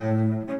Thank mm. you.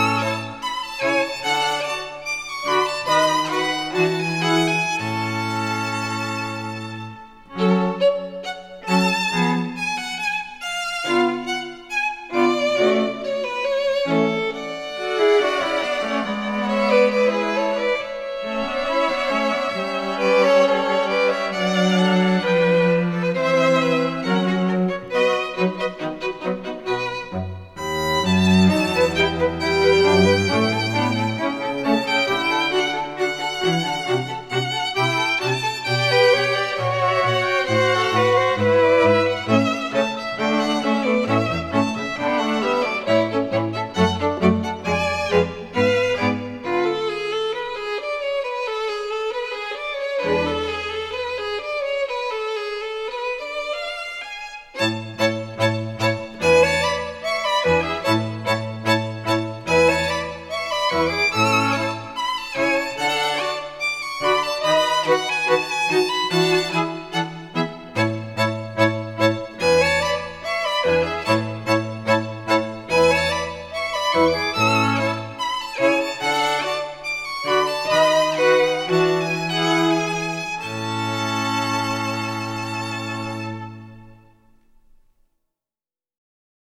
Música